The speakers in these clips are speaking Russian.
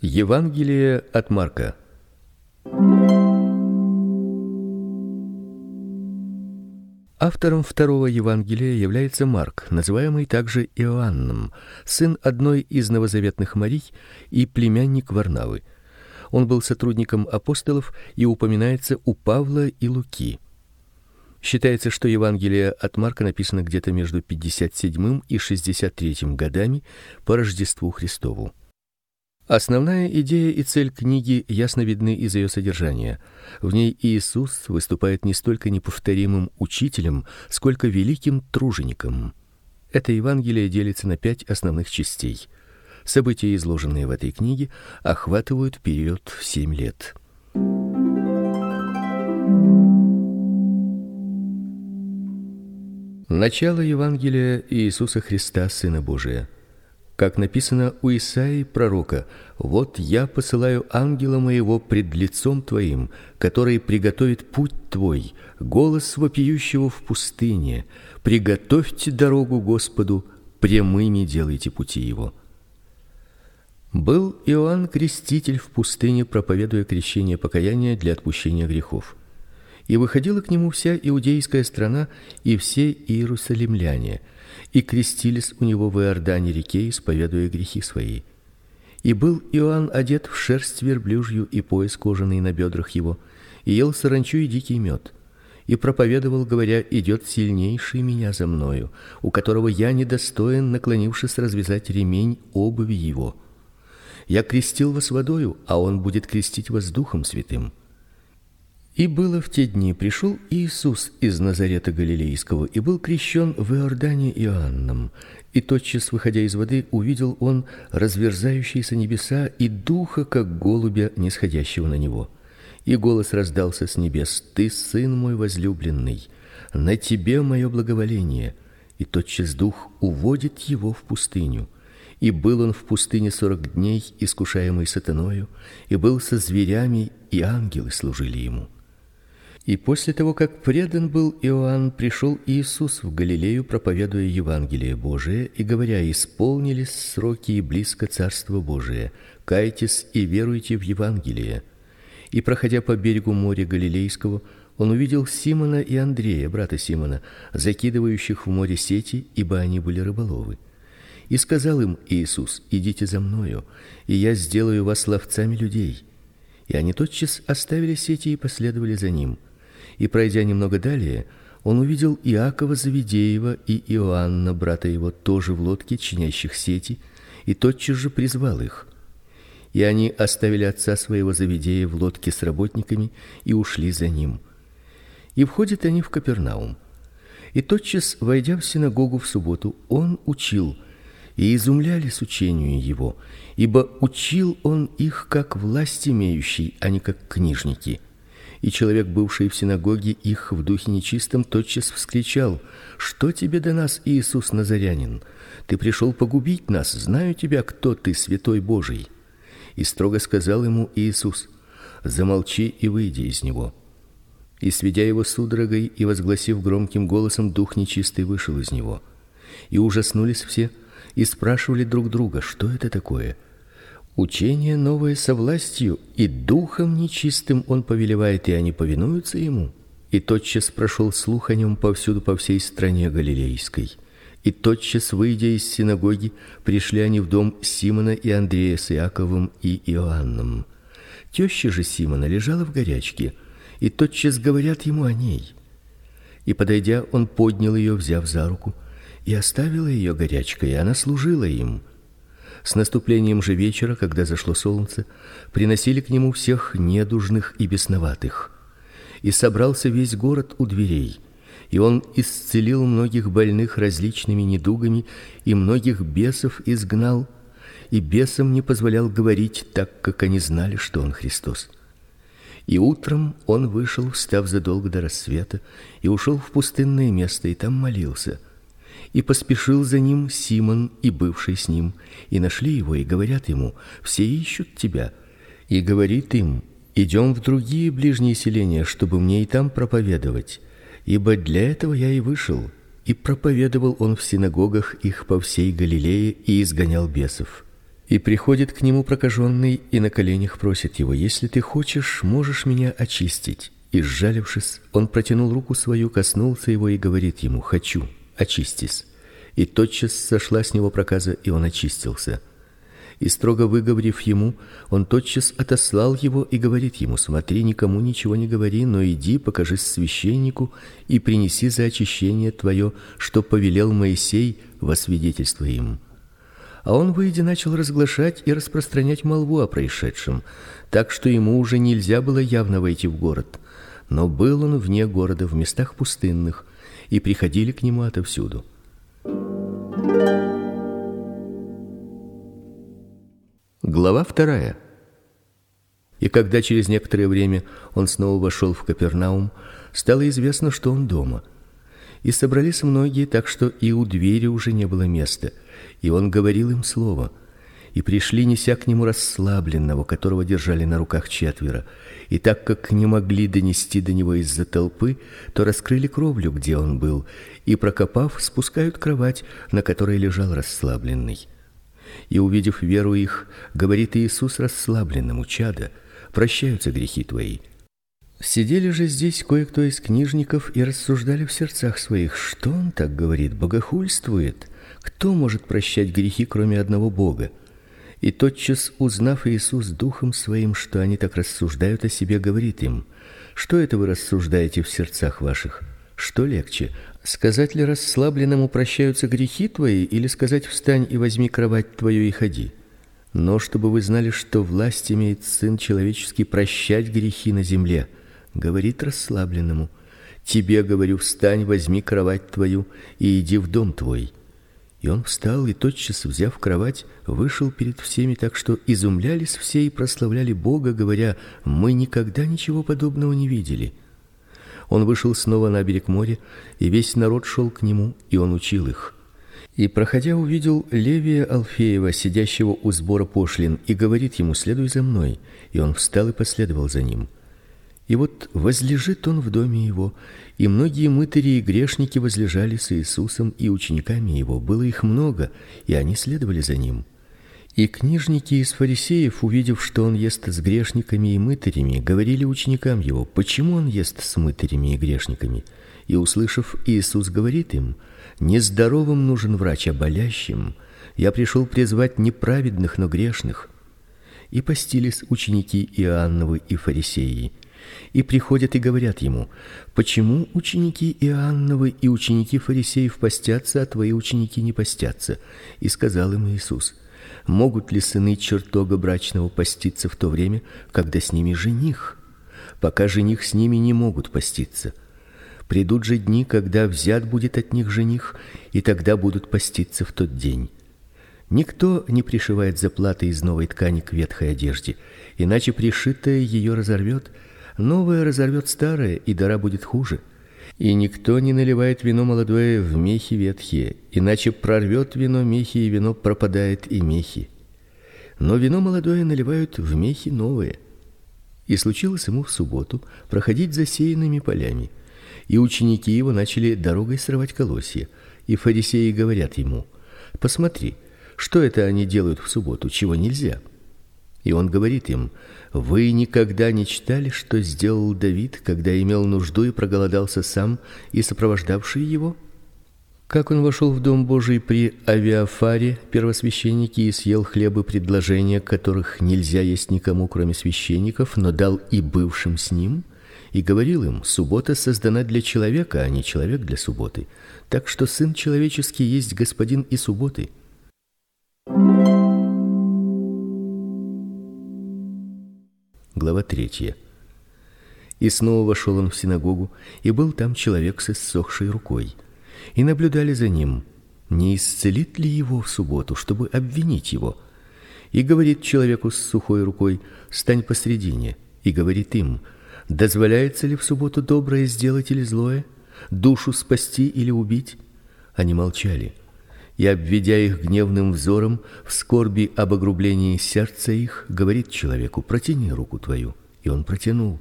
Евангелие от Марка. Автором второго Евангелия является Марк, называемый также Иоанном, сын одной из новозаветных Марий и племянник Варнавы. Он был сотрудником апостолов и упоминается у Павла и Луки. Считается, что Евангелие от Марка написано где-то между 57 и 63 годами по Рождеству Христову. Основная идея и цель книги ясно видны из ее содержания. В ней Иисус выступает не столько неповторимым учителем, сколько великим тружеником. Это Евангелие делится на пять основных частей. События, изложенные в этой книге, охватывают период в семь лет. Начало Евангелия Иисуса Христа, Сына Божия. Как написано у Исаии пророка: "Вот я посылаю ангела моего пред лицом твоим, который приготовит путь твой, голос вопиющего в пустыне: приготовьте дорогу Господу, прямыми делайте пути его". Был Иоанн Креститель в пустыне, проповедуя крещение покаяния для отпущения грехов и выходила к нему вся иудейская страна и все иерусалимляне, и крестились у него в Иордане реке, исповедуя грехи свои. И был Иоанн одет в шерсть верблюжью и пояс кожаный на бедрах его, и ел саранчу и дикий мед, и проповедовал, говоря: идет сильнейший меня за мною, у которого я недостоин, наклонившись развязать ремень обуви его. Я крестил вас водою, а он будет крестить вас духом святым. И было в те дни пришел Иисус из Назарета галилейского и был крещен в Иордане Иоанном. И тотчас, выходя из воды, увидел он разверзающиеся небеса и духа как голубя, нисходящего на него. И голос раздался с небес: Ты сын мой возлюбленный, на тебе мое благоволение. И тотчас дух уводит его в пустыню. И был он в пустыне сорок дней, искушаемый сатаною, и был со зверями, и ангелы служили ему. И после того, как предан был Иоанн, пришел Иисус в Галилею, проповедуя Евангелие Божие и говоря: "Исполнились сроки и близко Царство Божие. Кайтесь и веруйте в Евангелие". И проходя по берегу моря Галилейского, он увидел Симона и Андрея, брата Симона, закидывающих в море сети, ибо они были рыболовы. И сказал им Иисус: "Идите за мною, и я сделаю вас ловцами людей". И они тотчас оставили сети и последовали за ним. И пройдя немного далее, он увидел Иакова Завидеева и Иоанна, брата его, тоже в лодке, чинящих сети, и тотчас же призвал их. И они оставили отца своего Завидея в лодке с работниками и ушли за ним. И входят они в Капернаум. И тотчас, войдя в синагогу в субботу, он учил, и изумлялись учению его, ибо учил он их как власть имеющий, а не как книжники и человек, бывший в синагоге их в духе нечистом, тотчас вскричал: "Что тебе до нас, Иисус Назарянин? Ты пришел погубить нас. Знаю тебя, кто ты, святой Божий". И строго сказал ему Иисус: "Замолчи и выйди из него". И сведя его судорогой и возгласив громким голосом, дух нечистый вышел из него. И ужаснулись все и спрашивали друг друга: "Что это такое?" Учение новое со властью, и духом нечистым он повелевает, и они повинуются ему. И тотчас прошел слух о нем повсюду по всей стране галилейской. И тотчас, выйдя из синагоги, пришли они в дом Симона и Андрея с Иаковом и Иоанном. Теща же Симона лежала в горячке, и тотчас говорят ему о ней. И подойдя, он поднял ее, взяв за руку, и оставила ее горячкой, и она служила им. С наступлением же вечера, когда зашло солнце, приносили к нему всех недужных и бесноватых. И собрался весь город у дверей, и он исцелил многих больных различными недугами и многих бесов изгнал, и бесам не позволял говорить, так как они знали, что он Христос. И утром он вышел, встав задолго до рассвета, и ушел в пустынное место и там молился и поспешил за ним Симон и бывший с ним, и нашли его и говорят ему: "Все ищут тебя". И говорит им: идем в другие ближние селения, чтобы мне и там проповедовать, ибо для этого я и вышел". И проповедовал он в синагогах их по всей Галилее и изгонял бесов. И приходит к нему прокаженный и на коленях просит его: "Если ты хочешь, можешь меня очистить". И сжалившись, он протянул руку свою, коснулся его и говорит ему: "Хочу, очистись". И тотчас сошла с него проказа, и он очистился. И строго выговорив ему, он тотчас отослал его и говорит ему: "Смотри, никому ничего не говори, но иди, покажись священнику и принеси за очищение твое, что повелел Моисей во свидетельство им". А он выйдя начал разглашать и распространять молву о происшедшем, так что ему уже нельзя было явно войти в город. Но был он вне города, в местах пустынных, и приходили к нему отовсюду. Глава вторая. И когда через некоторое время он снова вошел в Капернаум, стало известно, что он дома. И собрались многие, так что и у двери уже не было места и он говорил им слово. И пришли неся к нему расслабленного, которого держали на руках четверо. И так как не могли донести до него из-за толпы, то раскрыли кровлю, где он был, и прокопав, спускают кровать, на которой лежал расслабленный. И увидев веру их, говорит Иисус расслабленному: "Чада, прощаются грехи твои". Сидели же здесь кое-кто из книжников и рассуждали в сердцах своих: что он так говорит, богохульствует? Кто может прощать грехи, кроме одного Бога? И тотчас, узнав Иисус духом своим, что они так рассуждают о себе, говорит им: Что это вы рассуждаете в сердцах ваших? Что легче, сказать ли расслабленному прощаются грехи твои, или сказать встань и возьми кровать твою и ходи? Но чтобы вы знали, что власть имеет сын человеческий прощать грехи на земле, говорит расслабленному: Тебе говорю, встань, возьми кровать твою и иди в дом твой. И он встал и тотчас, взяв кровать, вышел перед всеми, так что изумлялись все и прославляли Бога, говоря: "Мы никогда ничего подобного не видели". Он вышел снова на берег моря, и весь народ шел к нему, и он учил их. И проходя, увидел Левия Алфеева, сидящего у сбора пошлин, и говорит ему: "Следуй за мной". И он встал и последовал за ним. И вот возлежит он в доме его, и многие мытари и грешники возлежали с Иисусом и учениками его. Было их много, и они следовали за ним. И книжники из фарисеев, увидев, что он ест с грешниками и мытарями, говорили ученикам его: "Почему он ест с мытарями и грешниками?" И услышав, Иисус говорит им: "Нездоровым нужен врач, а болящим. Я пришел призвать не праведных, но грешных". И постились ученики Иоанновы и фарисеи и приходят и говорят ему: "Почему ученики Иоанновы и ученики фарисеев постятся, а твои ученики не постятся?" И сказал им Иисус: "Могут ли сыны чертога брачного поститься в то время, когда с ними жених? Пока жених с ними не могут поститься. Придут же дни, когда взят будет от них жених, и тогда будут поститься в тот день." Никто не пришивает заплаты из новой ткани к ветхой одежде, иначе пришитое ее разорвет, Новое разорвет старое, и дара будет хуже. И никто не наливает вино молодое в мехи ветхие, иначе прорвет вино мехи, и вино пропадает и мехи. Но вино молодое наливают в мехи новые. И случилось ему в субботу проходить засеянными полями, и ученики его начали дорогой срывать колосья, и фарисеи говорят ему: "Посмотри, что это они делают в субботу, чего нельзя?" И он говорит им: вы никогда не читали, что сделал Давид, когда имел нужду и проголодался сам и сопровождавшие его? Как он вошел в дом Божий при Авиафаре, первосвященнике, и съел хлебы предложения, которых нельзя есть никому, кроме священников, но дал и бывшим с ним, и говорил им: суббота создана для человека, а не человек для субботы. Так что сын человеческий есть господин и субботы. Глава 3. И снова вошел он в синагогу, и был там человек с иссохшей рукой. И наблюдали за ним, не исцелит ли его в субботу, чтобы обвинить его. И говорит человеку с сухой рукой: "Стань посредине". И говорит им: "Дозволяется ли в субботу доброе сделать или злое, душу спасти или убить?" Они молчали и, обведя их гневным взором, в скорби об огрублении сердца их, говорит человеку: "Протяни руку твою". И он протянул,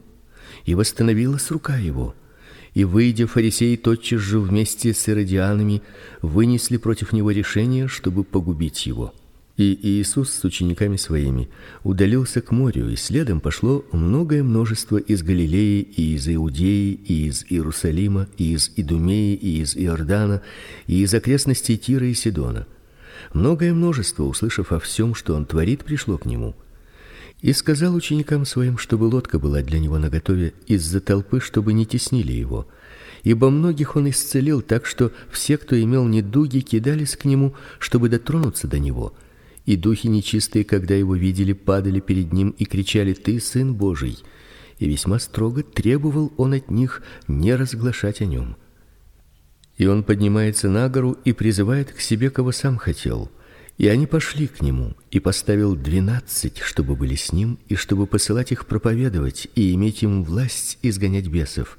и восстановилась рука его. И выйдя фарисеи тотчас же вместе с иродианами вынесли против него решение, чтобы погубить его. И Иисус с учениками своими удалился к морю, и следом пошло многое множество из Галилеи и из Иудеи и из Иерусалима и из Идумеи и из Иордана и из окрестностей Тира и Сидона. Многое множество, услышав о всем, что он творит, пришло к нему. И сказал ученикам своим, чтобы лодка была для него наготове из-за толпы, чтобы не теснили его. Ибо многих он исцелил, так что все, кто имел недуги, кидались к нему, чтобы дотронуться до него и духи нечистые, когда его видели, падали перед ним и кричали: "Ты сын Божий!" И весьма строго требовал он от них не разглашать о нем. И он поднимается на гору и призывает к себе кого сам хотел. И они пошли к нему, и поставил двенадцать, чтобы были с ним, и чтобы посылать их проповедовать и иметь им власть изгонять бесов.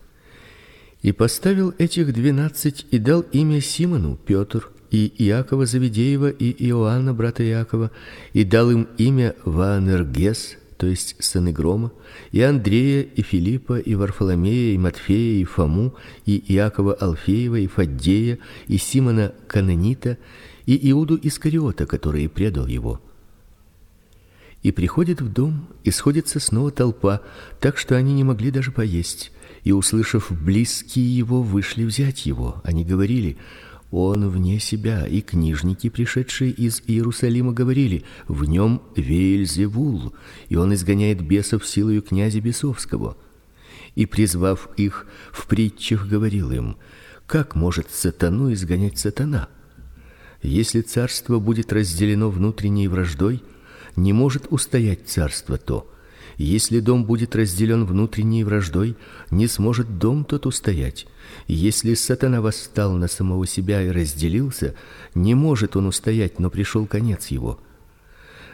И поставил этих двенадцать и дал имя Симону Петр, и Иакова Завидеева и Иоанна брата Иакова, и дал им имя Ваанергес, то есть сыны грома, и Андрея, и Филиппа, и Варфоломея, и Матфея, и Фому, и Иакова Алфеева, и Фаддея, и Симона Кананита, и Иуду Искариота, который предал его. И приходит в дом, и сходится снова толпа, так что они не могли даже поесть. И услышав близкие его, вышли взять его. Они говорили: он вне себя, и книжники, пришедшие из Иерусалима, говорили: в нем Веельзевул, и он изгоняет бесов силою князя бесовского. И призвав их в притчах, говорил им: как может сатану изгонять сатана? Если царство будет разделено внутренней враждой, не может устоять царство то. Если дом будет разделен внутренней враждой, не сможет дом тот устоять. Если сатана восстал на самого себя и разделился, не может он устоять, но пришел конец его.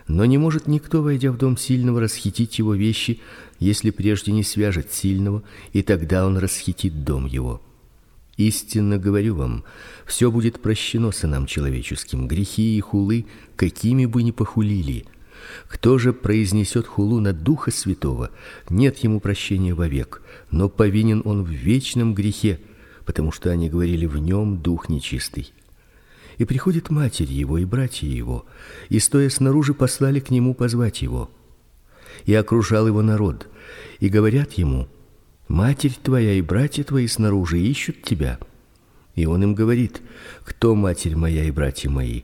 Но не может никто, войдя в дом сильного, расхитить его вещи, если прежде не свяжет сильного, и тогда он расхитит дом его. Истинно говорю вам, все будет прощено сынам человеческим, грехи и хулы, какими бы ни похулили. Кто же произнесет хулу на Духа Святого, нет ему прощения вовек, но повинен он в вечном грехе, потому что они говорили в нем дух нечистый. И приходит матерь его и братья его, и стоя снаружи послали к нему позвать его. И окружал его народ, и говорят ему: Матерь твоя и братья твои снаружи ищут тебя. И он им говорит: Кто матерь моя и братья мои?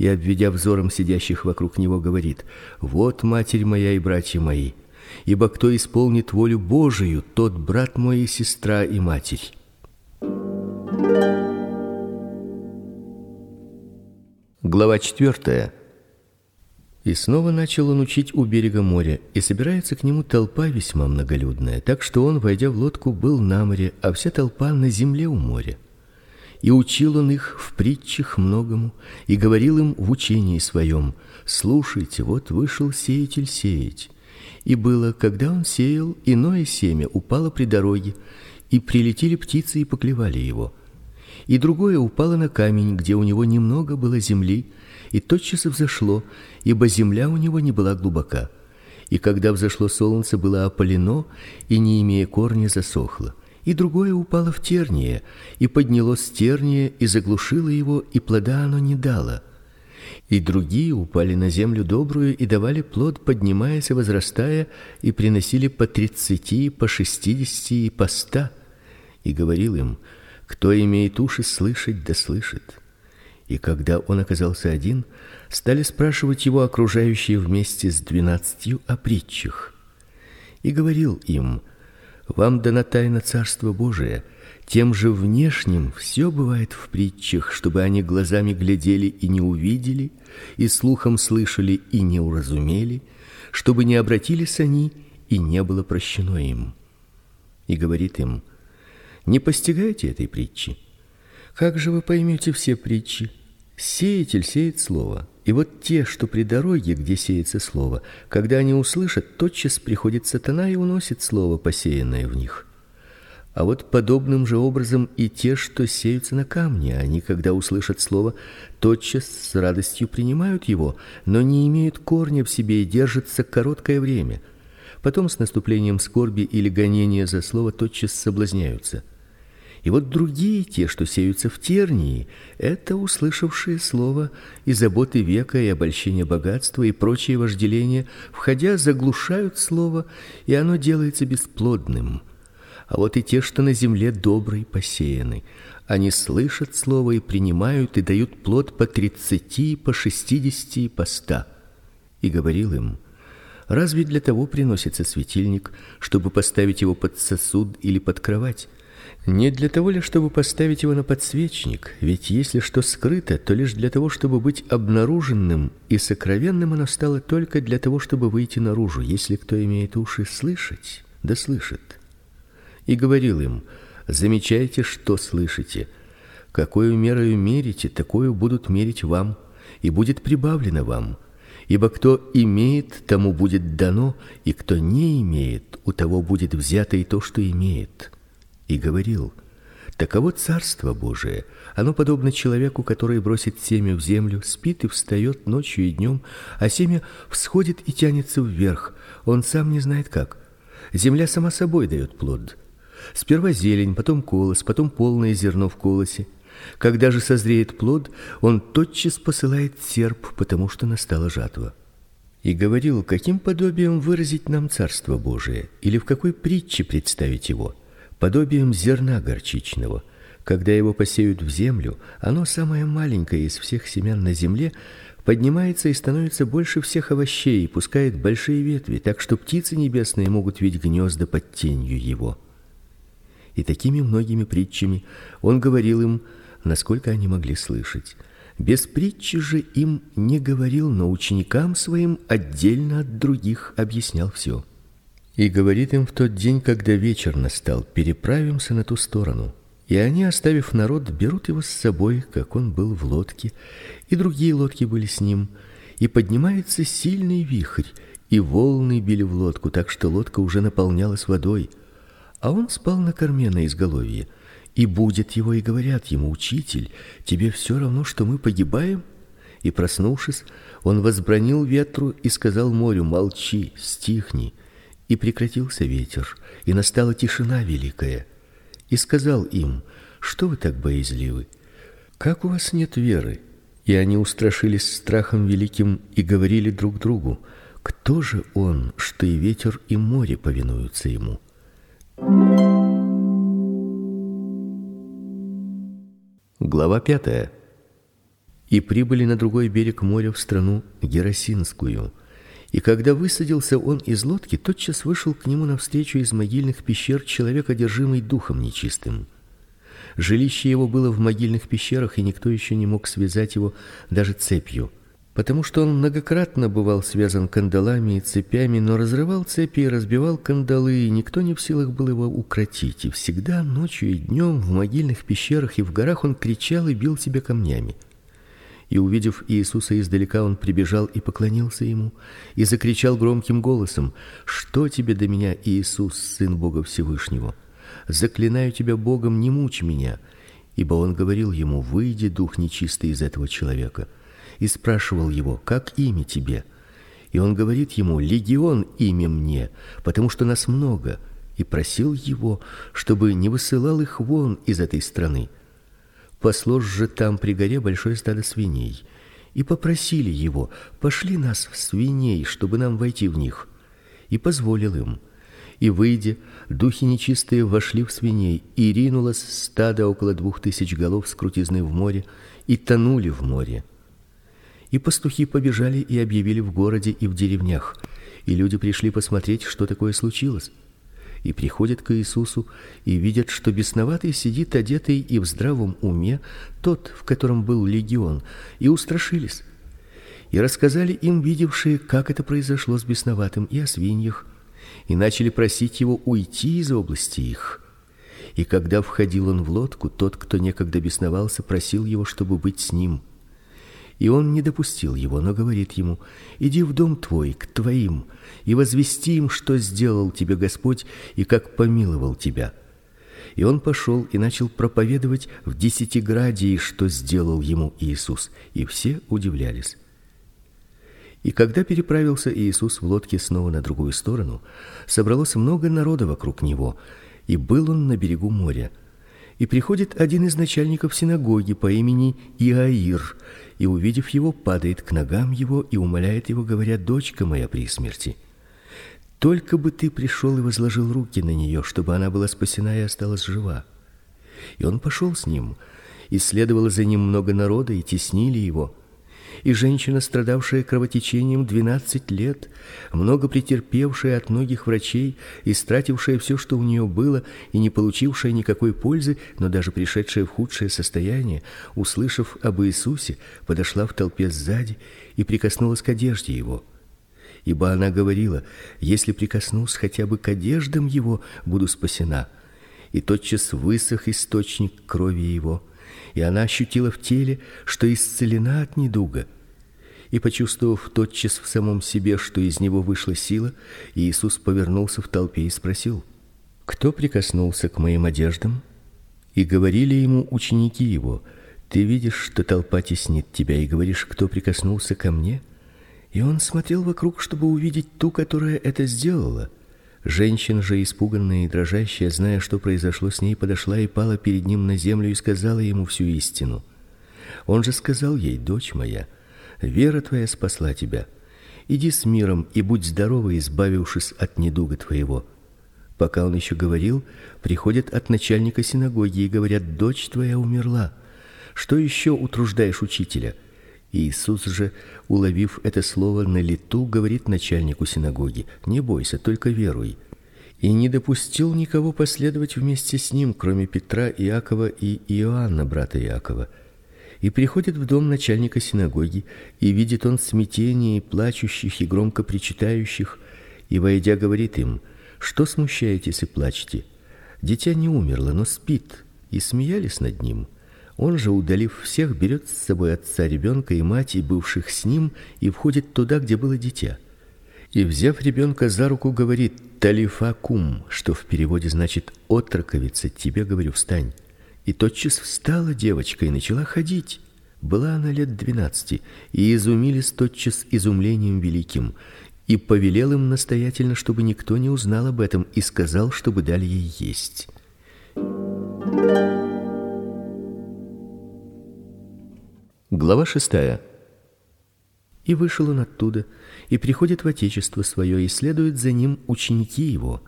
и, обведя взором сидящих вокруг него, говорит: "Вот матерь моя и братья мои. Ибо кто исполнит волю Божию, тот брат мой и сестра и матерь". Глава четвертая. И снова начал он учить у берега моря, и собирается к нему толпа весьма многолюдная, так что он, войдя в лодку, был на море, а вся толпа на земле у моря. И учил он их в притчах многому, и говорил им в учении своем: "Слушайте, вот вышел сеятель сеять. И было, когда он сеял, иное семя упало при дороге, и прилетели птицы и поклевали его. И другое упало на камень, где у него немного было земли, и тотчас взошло, ибо земля у него не была глубока. И когда взошло солнце, было опалено, и не имея корня засохло и другое упало в терние, и поднялось терние и заглушило его, и плода оно не дало. И другие упали на землю добрую и давали плод, поднимаясь и возрастая, и приносили по тридцати, по шестидесяти и по ста. И говорил им: кто имеет уши слышать, да слышит. И когда он оказался один, стали спрашивать его окружающие вместе с двенадцатью о притчах. И говорил им: вам дана тайна Царства Божия. Тем же внешним все бывает в притчах, чтобы они глазами глядели и не увидели, и слухом слышали и не уразумели, чтобы не обратились они и не было прощено им. И говорит им: Не постигайте этой притчи. Как же вы поймете все притчи? Сеятель сеет слово. И вот те, что при дороге, где сеется слово, когда они услышат, тотчас приходит сатана и уносит слово, посеянное в них. А вот подобным же образом и те, что сеются на камне, они, когда услышат слово, тотчас с радостью принимают его, но не имеют корня в себе и держатся короткое время. Потом с наступлением скорби или гонения за слово тотчас соблазняются. И вот другие, те, что сеются в тернии, это услышавшие слово и заботы века и обольщение богатства и прочие вожделения, входя, заглушают слово, и оно делается бесплодным. А вот и те, что на земле добрые посеяны, они слышат слово и принимают и дают плод по тридцати, по шестидесяти по ста. И говорил им: Разве для того приносится светильник, чтобы поставить его под сосуд или под кровать? Не для того ли, чтобы поставить его на подсвечник? Ведь если что скрыто, то лишь для того, чтобы быть обнаруженным, и сокровенным оно стало только для того, чтобы выйти наружу. Если кто имеет уши слышать, да слышит. И говорил им: замечайте, что слышите. Какую мерою мерите, такую будут мерить вам, и будет прибавлено вам. Ибо кто имеет, тому будет дано, и кто не имеет, у того будет взято и то, что имеет и говорил: Таково царство Божие. Оно подобно человеку, который бросит семя в землю, спит и встает ночью и днем, а семя всходит и тянется вверх. Он сам не знает как. Земля сама собой дает плод. Сперва зелень, потом колос, потом полное зерно в колосе. Когда же созреет плод, он тотчас посылает серп, потому что настала жатва. И говорил, каким подобием выразить нам царство Божие, или в какой притче представить его подобием зерна горчичного. Когда его посеют в землю, оно самое маленькое из всех семян на земле, поднимается и становится больше всех овощей и пускает большие ветви, так что птицы небесные могут видеть гнезда под тенью его. И такими многими притчами он говорил им, насколько они могли слышать. Без притчи же им не говорил, но ученикам своим отдельно от других объяснял все. И говорит им в тот день, когда вечер настал: "Переправимся на ту сторону". И они, оставив народ, берут его с собой, как он был в лодке, и другие лодки были с ним, и поднимается сильный вихрь, и волны били в лодку, так что лодка уже наполнялась водой. А он спал на корме на изголовье. И будет его и говорят ему: "Учитель, тебе все равно, что мы погибаем?" И проснувшись, он возбранил ветру и сказал морю: "Молчи, стихни". И прекратился ветер, и настала тишина великая. И сказал им: "Что вы так боязливы? Как у вас нет веры?" И они устрашились страхом великим и говорили друг другу: "Кто же он, что и ветер, и море повинуются ему?" Глава пятая. И прибыли на другой берег моря в страну Герасинскую. И когда высадился он из лодки, тотчас вышел к нему навстречу из могильных пещер человек, одержимый духом нечистым. Жилище его было в могильных пещерах, и никто еще не мог связать его даже цепью, потому что он многократно бывал связан кандалами и цепями, но разрывал цепи и разбивал кандалы, и никто не в силах был его укротить. И всегда ночью и днем в могильных пещерах и в горах он кричал и бил себя камнями. И увидев Иисуса издалека, он прибежал и поклонился ему и закричал громким голосом: "Что тебе до меня, Иисус, сын Бога Всевышнего? Заклинаю тебя Богом, не мучь меня". Ибо он говорил ему: "Выйди, дух нечистый из этого человека". И спрашивал его: "Как имя тебе?" И он говорит ему: "Легион имя мне, потому что нас много". И просил его, чтобы не высылал их вон из этой страны. Паслось же там при горе большое стадо свиней, и попросили его: "Пошли нас в свиней, чтобы нам войти в них". И позволил им. И выйдя, духи нечистые вошли в свиней, и ринулось стадо около двух тысяч голов с крутизны в море, и тонули в море. И пастухи побежали и объявили в городе и в деревнях, и люди пришли посмотреть, что такое случилось и приходят к Иисусу и видят, что бесноватый сидит одетый и в здравом уме, тот, в котором был легион, и устрашились. И рассказали им видевшие, как это произошло с бесноватым и о свиньях, и начали просить его уйти из области их. И когда входил он в лодку, тот, кто некогда бесновался, просил его, чтобы быть с ним. И он не допустил его, но говорит ему: "Иди в дом твой, к твоим, и возвести им, что сделал тебе Господь и как помиловал тебя". И он пошел и начал проповедовать в Десятиградии, что сделал ему Иисус, и все удивлялись. И когда переправился Иисус в лодке снова на другую сторону, собралось много народа вокруг него, и был он на берегу моря. И приходит один из начальников синагоги по имени Иаир, и увидев его, падает к ногам его и умоляет его, говоря: "Дочка моя при смерти, только бы ты пришел и возложил руки на нее, чтобы она была спасена и осталась жива". И он пошел с ним, и следовало за ним много народа, и теснили его и женщина, страдавшая кровотечением 12 лет, много претерпевшая от многих врачей, и истратившая все, что у нее было, и не получившая никакой пользы, но даже пришедшая в худшее состояние, услышав об Иисусе, подошла в толпе сзади и прикоснулась к одежде его. Ибо она говорила: если прикоснусь хотя бы к одеждам его, буду спасена. И тотчас высох источник крови его и она ощутила в теле, что исцелена от недуга. И почувствовав тотчас в самом себе, что из него вышла сила, Иисус повернулся в толпе и спросил: "Кто прикоснулся к моим одеждам?" И говорили ему ученики его: "Ты видишь, что толпа теснит тебя, и говоришь: кто прикоснулся ко мне?" И он смотрел вокруг, чтобы увидеть ту, которая это сделала. Женщина же, испуганная и дрожащая, зная, что произошло с ней, подошла и пала перед ним на землю и сказала ему всю истину. Он же сказал ей: "Дочь моя, вера твоя спасла тебя. Иди с миром и будь здорова, избавившись от недуга твоего". Пока он еще говорил, приходят от начальника синагоги и говорят: "Дочь твоя умерла. Что еще утруждаешь учителя?" Иисус же, уловив это слово на лету, говорит начальнику синагоги: "Не бойся, только веруй". И не допустил никого последовать вместе с ним, кроме Петра, Иакова и Иоанна, брата Иакова. И приходит в дом начальника синагоги, и видит он смятение и плачущих и громко причитающих, и войдя говорит им: "Что смущаетесь и плачете? Дитя не умерло, но спит". И смеялись над ним. Он же, удалив всех, берет с собой отца ребенка и мать и бывших с ним и входит туда, где было дитя. И взяв ребенка за руку, говорит: "Талифакум", что в переводе значит: "Отроковица, тебе говорю, встань". И тотчас встала девочка и начала ходить. Была она лет двенадцати, и изумились тотчас изумлением великим. И повелел им настоятельно, чтобы никто не узнал об этом, и сказал, чтобы дали ей есть. Глава шестая. И вышел он оттуда, и приходит в отечество свое, и следуют за ним ученики его.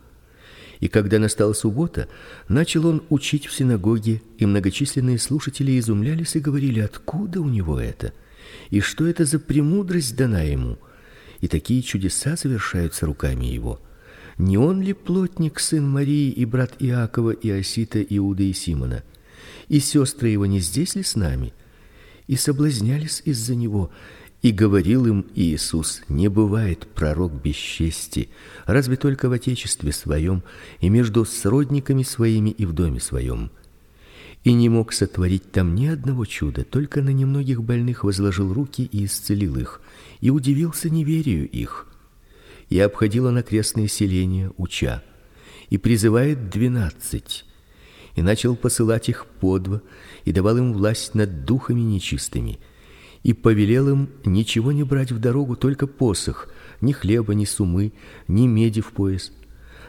И когда настала суббота, начал он учить в синагоге, и многочисленные слушатели изумлялись и говорили: "Откуда у него это? И что это за премудрость дана ему? И такие чудеса совершаются руками его?" Не он ли плотник, сын Марии и брат Иакова, и Осита, Иуда и Симона? И сестры его не здесь ли с нами? И соблазнялись из-за него. И говорил им Иисус: не бывает пророк без чести, разве только в отечестве своем и между сродниками своими и в доме своем. И не мог сотворить там ни одного чуда, только на немногих больных возложил руки и исцелил их, и удивился неверию их. И обходил он окрестные селения, уча, и призывает двенадцать и начал посылать их по два, и давал им власть над духами нечистыми, и повелел им ничего не брать в дорогу, только посох, ни хлеба, ни сумы, ни меди в пояс,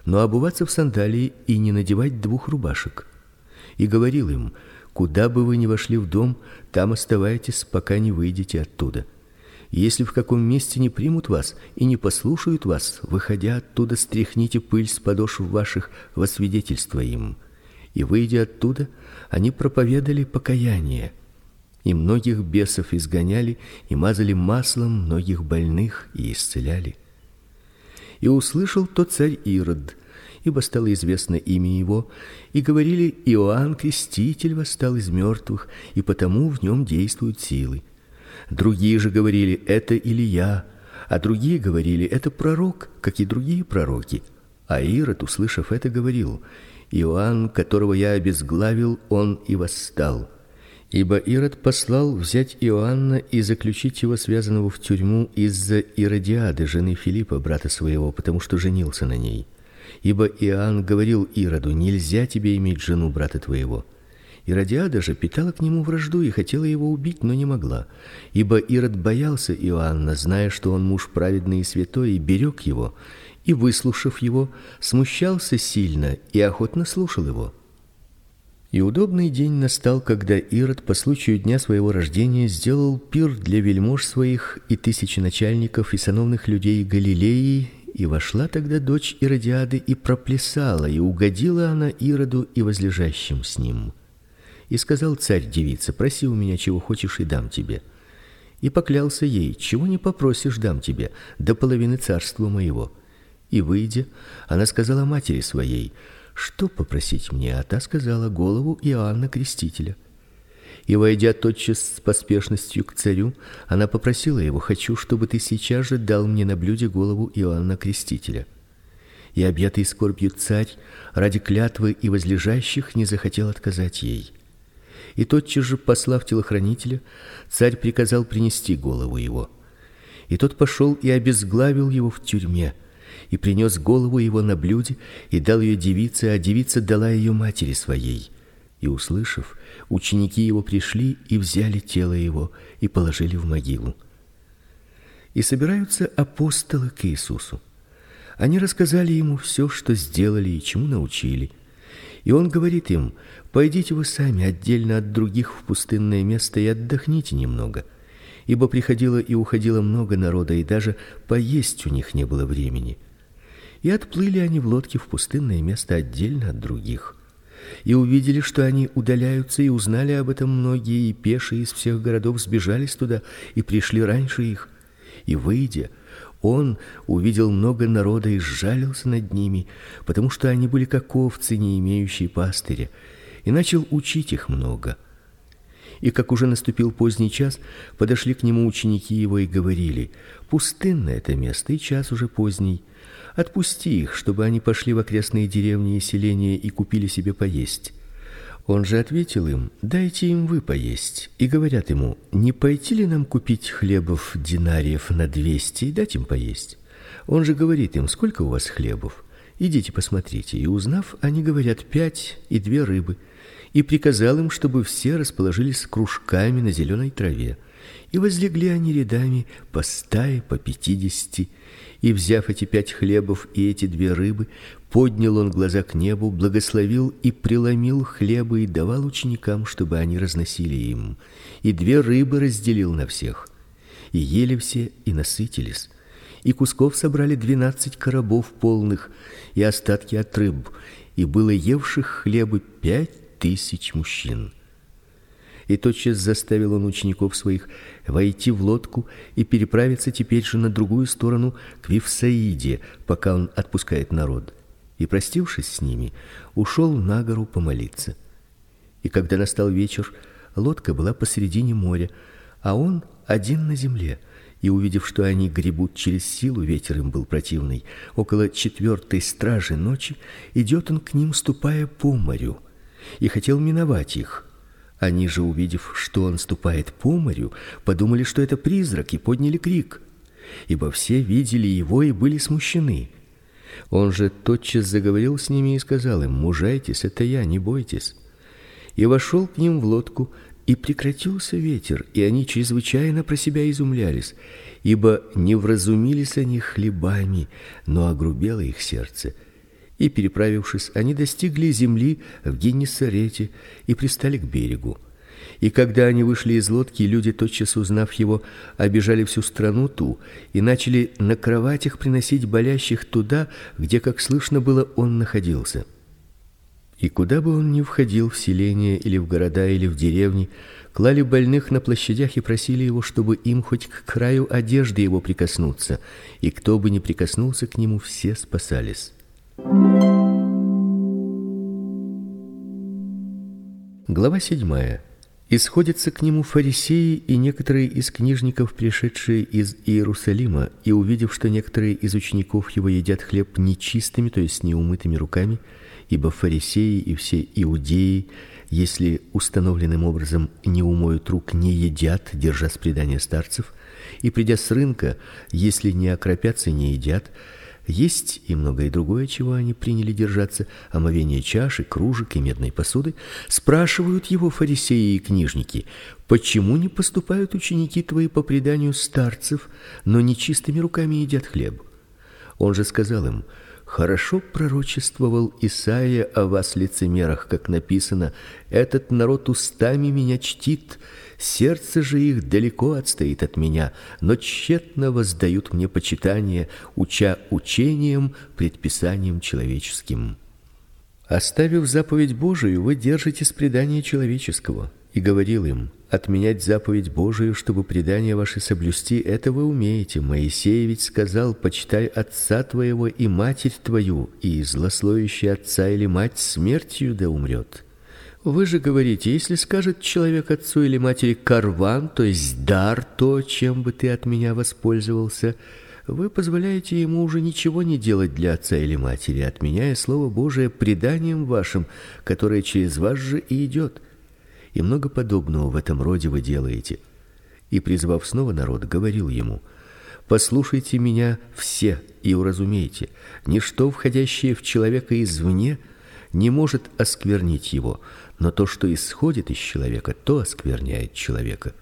но обуваться в сандалии и не надевать двух рубашек. И говорил им: куда бы вы ни вошли в дом, там оставайтесь, пока не выйдете оттуда. Если в каком месте не примут вас и не послушают вас, выходя оттуда, стряхните пыль с подошв ваших во свидетельство им и выйдя оттуда, они проповедовали покаяние. И многих бесов изгоняли и мазали маслом многих больных и исцеляли. И услышал тот царь Ирод, ибо стало известно имя его, и говорили: Иоанн Креститель восстал из мертвых, и потому в нем действуют силы. Другие же говорили: это Илия, а другие говорили: это пророк, как и другие пророки. А Ирод, услышав это, говорил: Иоанн, которого я обезглавил, он и восстал. Ибо Ирод послал взять Иоанна и заключить его связанного в тюрьму из-за Иродиады, жены Филиппа, брата своего, потому что женился на ней. Ибо Иоанн говорил Ироду: "Нельзя тебе иметь жену брата твоего". Иродиада же питала к нему вражду и хотела его убить, но не могла, ибо Ирод боялся Иоанна, зная, что он муж праведный и святой, и берег его и, выслушав его, смущался сильно и охотно слушал его. И удобный день настал, когда Ирод по случаю дня своего рождения сделал пир для вельмож своих и тысячи начальников и сановных людей Галилеи, и вошла тогда дочь Иродиады и проплясала, и угодила она Ироду и возлежащим с ним. И сказал царь девице: "Проси у меня чего хочешь, и дам тебе". И поклялся ей: "Чего не попросишь, дам тебе, до половины царства моего". И выйдя, она сказала матери своей: что попросить мне? А та сказала голову Иоанна Крестителя. И войдя тотчас с поспешностью к царю, она попросила его: "Хочу, чтобы ты сейчас же дал мне на блюде голову Иоанна Крестителя". И объятый скорбью царь ради клятвы и возлежащих не захотел отказать ей. И тотчас же, послав телохранителя, царь приказал принести голову его. И тот пошел и обезглавил его в тюрьме и принес голову его на блюде и дал ее девице, а девица дала ее матери своей. И услышав, ученики его пришли и взяли тело его и положили в могилу. И собираются апостолы к Иисусу. Они рассказали ему все, что сделали и чему научили. И он говорит им: "Пойдите вы сами отдельно от других в пустынное место и отдохните немного, ибо приходило и уходило много народа, и даже поесть у них не было времени". И отплыли они в лодке в пустынное место отдельно от других. И увидели, что они удаляются, и узнали об этом многие, и пешие из всех городов сбежались туда и пришли раньше их. И выйдя, он увидел много народа и сжалился над ними, потому что они были как овцы, не имеющие пастыря, и начал учить их много. И как уже наступил поздний час, подошли к нему ученики его и говорили: "Пустынное это место, и час уже поздний. Отпусти их, чтобы они пошли в окрестные деревни и селения и купили себе поесть. Он же ответил им: "Дайте им вы поесть". И говорят ему: "Не пойти ли нам купить хлебов динариев на двести и дать им поесть?" Он же говорит им: "Сколько у вас хлебов? Идите посмотрите". И узнав, они говорят: "Пять и две рыбы". И приказал им, чтобы все расположились кружками на зеленой траве. И возлегли они рядами по стае по пятидесяти. И взяв эти пять хлебов и эти две рыбы, поднял он глаза к небу, благословил и преломил хлебы и давал ученикам, чтобы они разносили им. И две рыбы разделил на всех. И ели все и насытились. И кусков собрали двенадцать коробов полных, и остатки от рыб, и было евших хлебы пять тысяч мужчин и тотчас заставил он учеников своих войти в лодку и переправиться теперь же на другую сторону к Вифсаиде, пока он отпускает народ. И простившись с ними, ушел на гору помолиться. И когда настал вечер, лодка была посредине моря, а он один на земле. И увидев, что они гребут через силу, ветер им был противный. Около четвертой стражи ночи идет он к ним, ступая по морю, и хотел миновать их. Они же, увидев, что он ступает по морю, подумали, что это призрак, и подняли крик, ибо все видели его и были смущены. Он же тотчас заговорил с ними и сказал им: "Мужайтесь, это я, не бойтесь". И вошел к ним в лодку, и прекратился ветер, и они чрезвычайно про себя изумлялись, ибо не вразумились они хлебами, но огрубело их сердце и переправившись, они достигли земли в Геннесарете и пристали к берегу. И когда они вышли из лодки, люди тотчас узнав его, обежали всю страну ту и начали на кроватях приносить болящих туда, где, как слышно было, он находился. И куда бы он ни входил в селение или в города или в деревни, клали больных на площадях и просили его, чтобы им хоть к краю одежды его прикоснуться, и кто бы ни прикоснулся к нему, все спасались. Глава 7. Исходятся к нему фарисеи и некоторые из книжников, пришедшие из Иерусалима, и увидев, что некоторые из учеников его едят хлеб нечистыми, то есть неумытыми руками, ибо фарисеи и все иудеи, если установленным образом не умоют рук, не едят, держа с предания старцев, и придя с рынка, если не окропятся, не едят, есть и многое другое, чего они приняли держаться, омовение чаши, кружек и медной посуды, спрашивают его фарисеи и книжники: "Почему не поступают ученики твои по преданию старцев, но нечистыми руками едят хлеб?" Он же сказал им: Хорошо пророчествовал Исаия о вас лицемерах, как написано: этот народ устами меня чтит, сердце же их далеко отстоит от меня, но тщетно воздают мне почитание, уча учением, предписанием человеческим. Оставив заповедь Божию, вы держитесь предания человеческого и говорил им: отменять заповедь Божию, чтобы предание ваше соблюсти, это вы умеете. Моисей ведь сказал: почитай отца твоего и матерь твою, и злословящий отца или мать смертью да умрет. Вы же говорите: если скажет человек отцу или матери карван, то есть дар то, чем бы ты от меня воспользовался, вы позволяете ему уже ничего не делать для отца или матери, отменяя слово Божие преданием вашим, которое через вас же и идет. И много подобного в этом роде вы делаете. И призвав снова народ, говорил ему: Послушайте меня все и уразумейте, ничто входящее в человека извне не может осквернить его, но то, что исходит из человека, то оскверняет человека.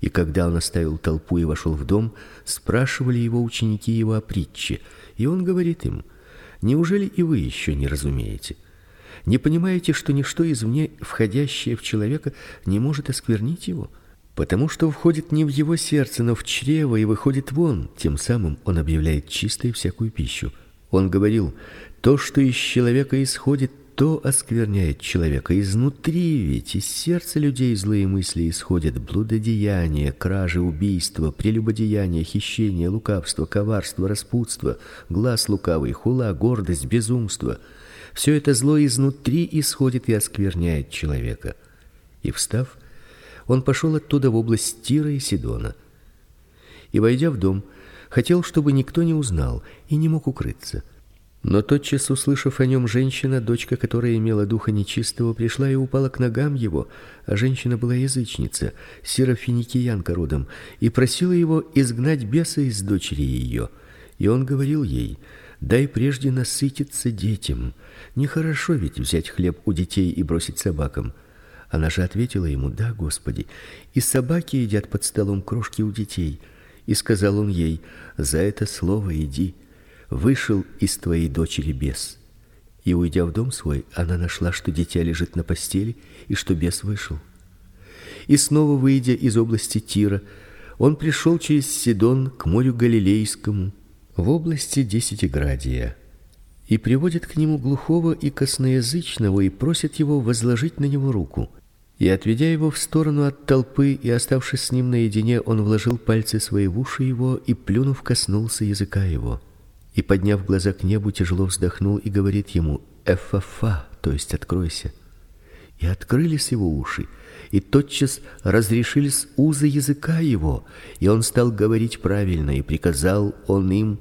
И когда он оставил толпу и вошел в дом, спрашивали его ученики его о притче, и он говорит им: Неужели и вы еще не разумеете? Не понимаете, что ничто извне входящее в человека не может осквернить его, потому что входит не в его сердце, но в чрево и выходит вон. Тем самым он объявляет чистой всякую пищу. Он говорил: то, что из человека исходит, то оскверняет человека изнутри, ведь из сердца людей злые мысли исходят: блудодеяние, кражи, убийства, прелюбодеяние, хищение, лукавство, коварство, распутство, глаз лукавый, хула, гордость, безумство. Все это зло изнутри исходит и оскверняет человека. И встав, он пошел оттуда в область Тира и Сидона. И войдя в дом, хотел, чтобы никто не узнал, и не мог укрыться. Но тотчас, услышав о нем, женщина, дочка которой имела духа нечистого, пришла и упала к ногам его, а женщина была язычница, сирофиникиянка родом, и просила его изгнать беса из дочери ее. И он говорил ей: "Дай прежде насытиться детям, Нехорошо ведь взять хлеб у детей и бросить собакам. Она же ответила ему: "Да, Господи, и собаки едят под столом крошки у детей". И сказал он ей: "За это слово иди. Вышел из твоей дочери бес". И уйдя в дом свой, она нашла, что дитя лежит на постели и что бес вышел. И снова выйдя из области Тира, он пришел через Сидон к морю Галилейскому, в области Десятиградия и приводит к нему глухого и косноязычного и просит его возложить на него руку. И отведя его в сторону от толпы и оставшись с ним наедине, он вложил пальцы свои в уши его и плюнув коснулся языка его. И подняв глаза к небу, тяжело вздохнул и говорит ему: "Эфафа", то есть откройся. И открылись его уши, и тотчас разрешились узы языка его, и он стал говорить правильно, и приказал он им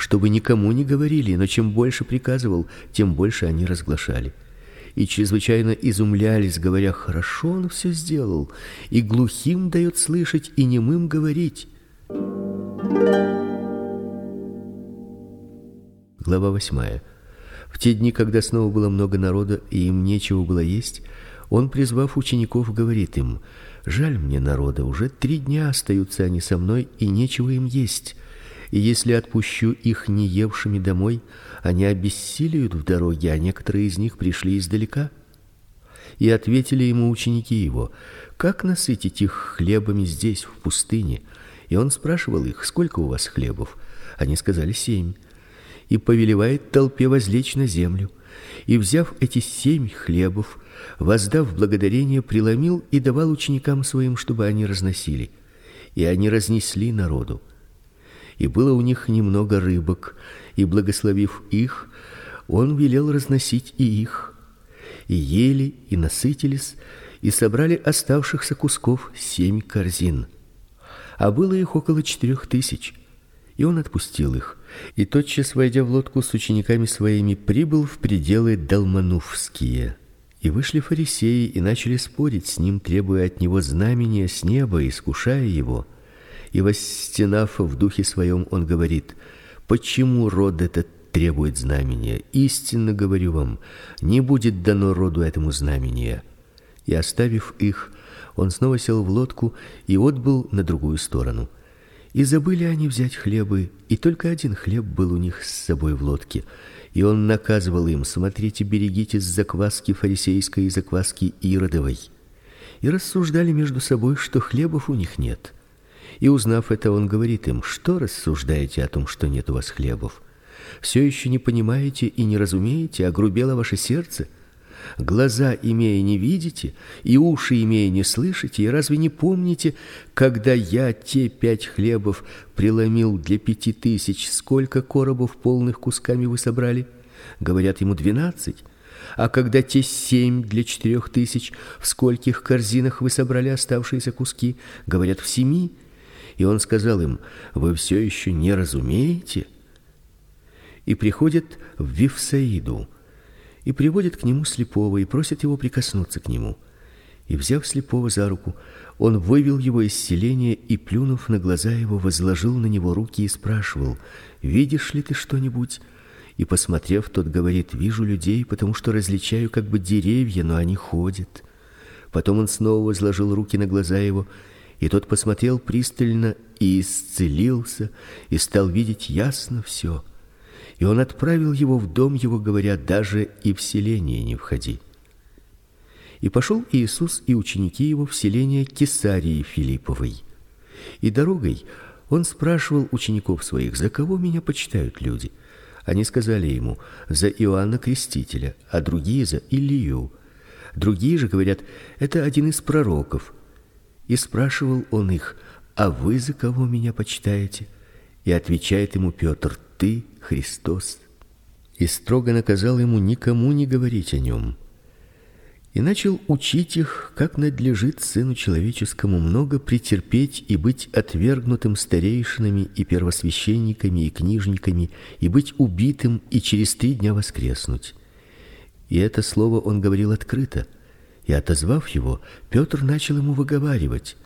чтобы никому не говорили, но чем больше приказывал, тем больше они разглашали. И чрезвычайно изумлялись, говоря: "Хорошо он все сделал, и глухим дает слышать, и немым говорить". Глава восьмая. В те дни, когда снова было много народа и им нечего было есть, он, призвав учеников, говорит им: "Жаль мне народа, уже три дня остаются они со мной, и нечего им есть и если отпущу их не евшими домой, они обессилеют в дороге, а некоторые из них пришли издалека. И ответили ему ученики его: как насытить их хлебами здесь в пустыне? И он спрашивал их: сколько у вас хлебов? Они сказали: семь. И повелевает толпе возлечь на землю. И взяв эти семь хлебов, воздав благодарение, преломил и давал ученикам своим, чтобы они разносили. И они разнесли народу и было у них немного рыбок, и благословив их, он велел разносить и их. И ели, и насытились, и собрали оставшихся кусков семь корзин. А было их около четырех тысяч. И он отпустил их, и тотчас, войдя в лодку с учениками своими, прибыл в пределы Далманувские. И вышли фарисеи и начали спорить с ним, требуя от него знамения с неба, искушая его и восстенав в духе своем, он говорит: "Почему род этот требует знамения? Истинно говорю вам, не будет дано роду этому знамения". И оставив их, он снова сел в лодку и отбыл на другую сторону. И забыли они взять хлебы, и только один хлеб был у них с собой в лодке. И он наказывал им: "Смотрите, берегитесь закваски фарисейской и закваски иродовой". И рассуждали между собой, что хлебов у них нет. И узнав это, он говорит им: "Что рассуждаете о том, что нет у вас хлебов? Все еще не понимаете и не разумеете, огрубело ваше сердце?" Глаза имея не видите, и уши имея не слышите, и разве не помните, когда я те пять хлебов преломил для пяти тысяч, сколько коробов полных кусками вы собрали? Говорят ему двенадцать. А когда те семь для четырех тысяч, в скольких корзинах вы собрали оставшиеся куски? Говорят в семи. И он сказал им: вы все еще не разумеете? И приходит в Вифсаиду и приводит к нему слепого и просит его прикоснуться к нему. И взяв слепого за руку, он вывел его из селения и плюнув на глаза его, возложил на него руки и спрашивал: "Видишь ли ты что-нибудь?" И посмотрев, тот говорит: "Вижу людей, потому что различаю как бы деревья, но они ходят". Потом он снова возложил руки на глаза его, и тот посмотрел пристально и исцелился, и стал видеть ясно все. И он отправил его в дом его, говоря: даже и в селение не входи. И пошел Иисус и ученики его в селение Кесарии Филипповой. И дорогой он спрашивал учеников своих: "За кого меня почитают люди?" Они сказали ему: "За Иоанна Крестителя, а другие за Илию". Другие же говорят: "Это один из пророков". И спрашивал он их: "А вы за кого меня почитаете?" И отвечает ему Петр: "Ты Христос". И строго наказал ему никому не говорить о нем. И начал учить их, как надлежит сыну человеческому много претерпеть и быть отвергнутым старейшинами и первосвященниками и книжниками, и быть убитым и через три дня воскреснуть. И это слово он говорил открыто. И отозвав его, Петр начал ему выговаривать: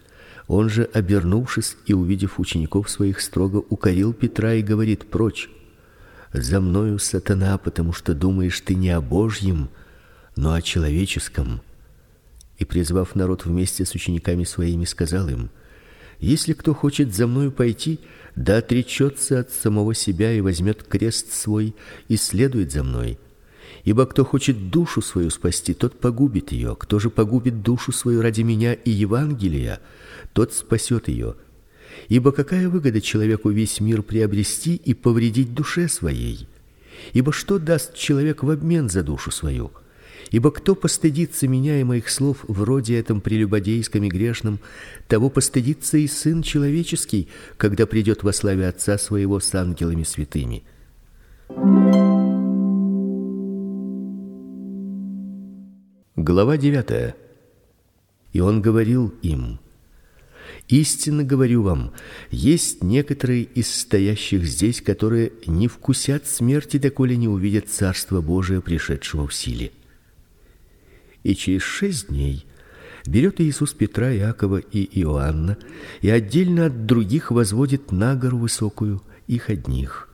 он же, обернувшись и увидев учеников своих, строго укорил Петра и говорит: "Прочь за мною, сатана, потому что думаешь ты не о Божьем, но о человеческом". И призвав народ вместе с учениками своими, сказал им: "Если кто хочет за мною пойти, да отречется от самого себя и возьмет крест свой и следует за мной. Ибо кто хочет душу свою спасти, тот погубит ее. Кто же погубит душу свою ради меня и Евангелия, тот спасет ее. Ибо какая выгода человеку весь мир приобрести и повредить душе своей? Ибо что даст человек в обмен за душу свою? Ибо кто постыдится меня и моих слов вроде этом прелюбодейском и грешном, того постыдится и сын человеческий, когда придет во славе Отца своего с ангелами святыми. Глава 9. И он говорил им: Истинно говорю вам, есть некоторые из стоящих здесь, которые не вкусят смерти, доколе не увидят царство Божие, пришедшего в силе. И через шесть дней берет Иисус Петра, Иакова и Иоанна и отдельно от других возводит на гору высокую их одних.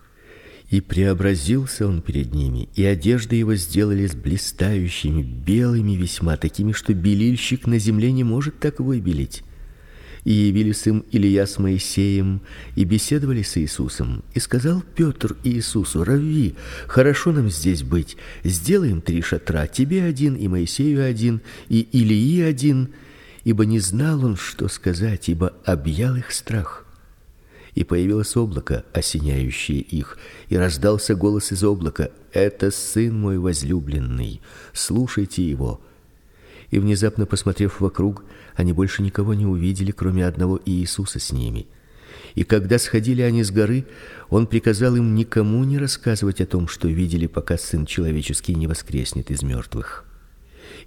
И преобразился он перед ними, и одежды его сделались блистающими, белыми весьма, такими, что белильщик на земле не может так выбелить и явились им Илия с Моисеем и беседовали с Иисусом. И сказал Петр Иисусу: "Рави, хорошо нам здесь быть. Сделаем три шатра: тебе один и Моисею один, и Илии один". Ибо не знал он, что сказать, ибо объял их страх. И появилось облако, осеняющее их, и раздался голос из облака: "Это сын мой возлюбленный, слушайте его". И внезапно посмотрев вокруг, они больше никого не увидели, кроме одного Иисуса с ними. И когда сходили они с горы, он приказал им никому не рассказывать о том, что видели, пока сын человеческий не воскреснет из мертвых.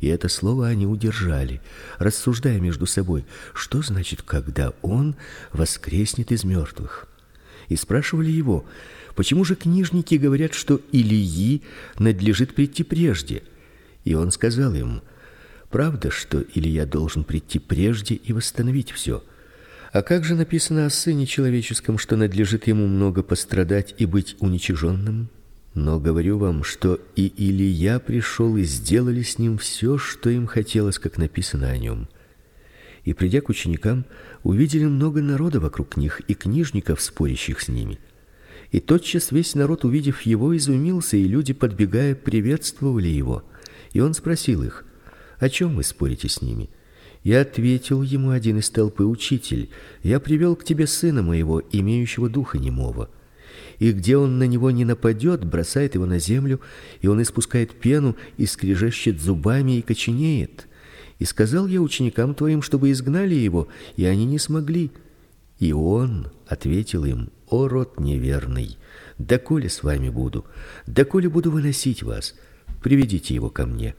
И это слово они удержали, рассуждая между собой, что значит, когда он воскреснет из мертвых. И спрашивали его: "Почему же книжники говорят, что Илии надлежит прийти прежде?" И он сказал им: Правда, что Илья должен прийти прежде и восстановить все. А как же написано о сыне человеческом, что надлежит ему много пострадать и быть уничиженным? Но говорю вам, что и Илья пришел и сделали с ним все, что им хотелось, как написано о нем. И придя к ученикам, увидели много народа вокруг них и книжников, спорящих с ними. И тотчас весь народ, увидев его, изумился, и люди, подбегая, приветствовали его. И он спросил их: "О чем вы спорите с ними?" Я ответил ему один из толпы: "Учитель, я привел к тебе сына моего, имеющего духа немого. И где он на него не нападет, бросает его на землю, и он испускает пену и скрежещет зубами и коченеет. И сказал я ученикам твоим, чтобы изгнали его, и они не смогли". И он ответил им: о род неверный, доколе с вами буду, доколе буду выносить вас, приведите его ко мне.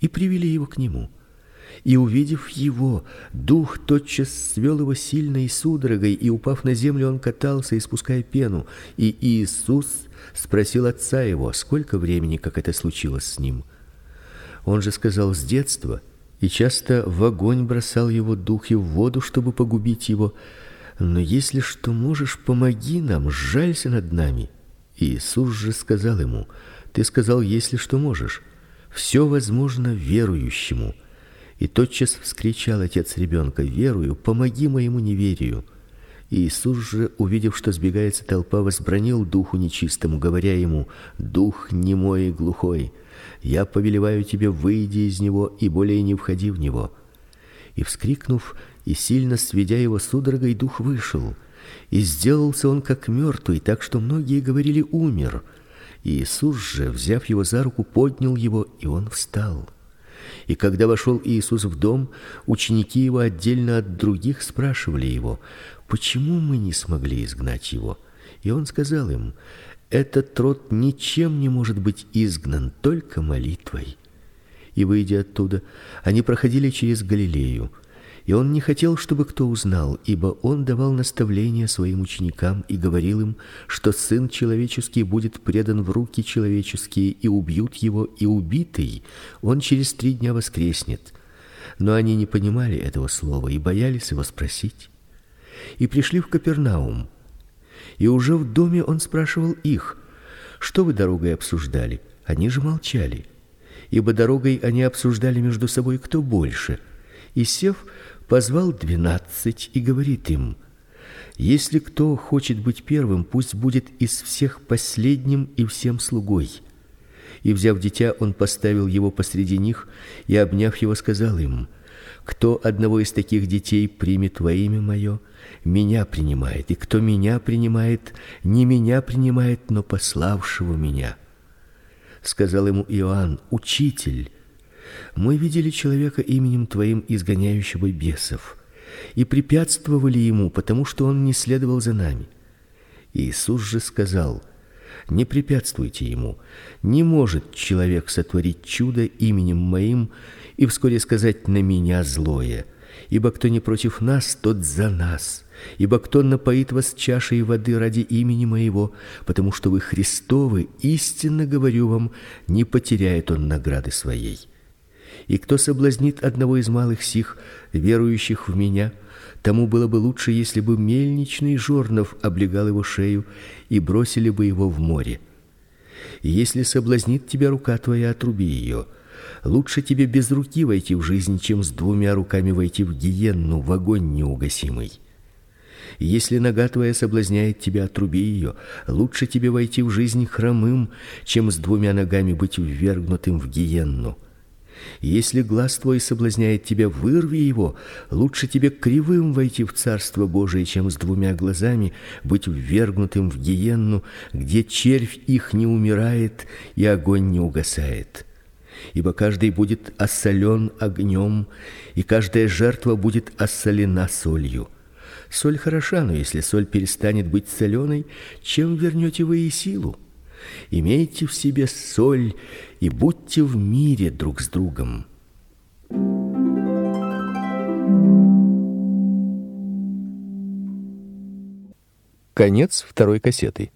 И привели его к нему. И увидев его, дух тотчас свел его сильной судорогой, и упав на землю, он катался, испуская пену. И Иисус спросил отца его, сколько времени, как это случилось с ним. Он же сказал с детства, и часто в огонь бросал его дух и в воду, чтобы погубить его. Но если что можешь, помоги нам, сжалься над нами. Иисус же сказал ему: Ты сказал, если что можешь. Все возможно верующему. И тотчас вскричал отец ребенка: "Верую, помоги моему неверию". Иисус же, увидев, что сбегается толпа, возбранил духу нечистому, говоря ему: "Дух немой и глухой, я повелеваю тебе, выйди из него и более не входи в него". И вскрикнув, и сильно сведя его судорогой, дух вышел, и сделался он как мертвый, так что многие говорили: умер. Иисус же, взяв его за руку, поднял его, и он встал. И когда вошел Иисус в дом, ученики его отдельно от других спрашивали его: "Почему мы не смогли изгнать его?" И он сказал им: "Этот род ничем не может быть изгнан, только молитвой". И выйдя оттуда, они проходили через Галилею. И он не хотел, чтобы кто узнал, ибо он давал наставления своим ученикам и говорил им, что сын человеческий будет предан в руки человеческие и убьют его, и убитый он через три дня воскреснет. Но они не понимали этого слова и боялись его спросить. И пришли в Капернаум. И уже в доме он спрашивал их: "Что вы дорогой обсуждали?" Они же молчали, ибо дорогой они обсуждали между собой кто больше. И сев, позвал двенадцать и говорит им: если кто хочет быть первым, пусть будет из всех последним и всем слугой. И взяв дитя, он поставил его посреди них и обняв его, сказал им: кто одного из таких детей примет во имя мое, меня принимает, и кто меня принимает, не меня принимает, но пославшего меня. Сказал ему Иоанн: Учитель, мы видели человека именем твоим изгоняющего бесов и препятствовали ему, потому что он не следовал за нами. Иисус же сказал: Не препятствуйте ему. Не может человек сотворить чудо именем моим и вскоре сказать на меня злое. Ибо кто не против нас, тот за нас. Ибо кто напоит вас чашей воды ради имени моего, потому что вы Христовы, истинно говорю вам, не потеряет он награды своей. И кто соблазнит одного из малых сих, верующих в меня, тому было бы лучше, если бы мельничный жорнов облегал его шею и бросили бы его в море. Если соблазнит тебя рука твоя, отруби ее. Лучше тебе без руки войти в жизнь, чем с двумя руками войти в гиенну, в огонь неугасимый. Если нога твоя соблазняет тебя, отруби ее. Лучше тебе войти в жизнь хромым, чем с двумя ногами быть ввергнутым в гиенну. Если глаз твой соблазняет тебя, вырви его. Лучше тебе кривым войти в царство Божие, чем с двумя глазами быть ввергнутым в гиенну, где червь их не умирает и огонь не угасает. Ибо каждый будет осолен огнем, и каждая жертва будет осолена солью. Соль хороша, но если соль перестанет быть соленой, чем вернете вы ей силу? Имейте в себе соль и будьте в мире друг с другом. Конец второй кассеты.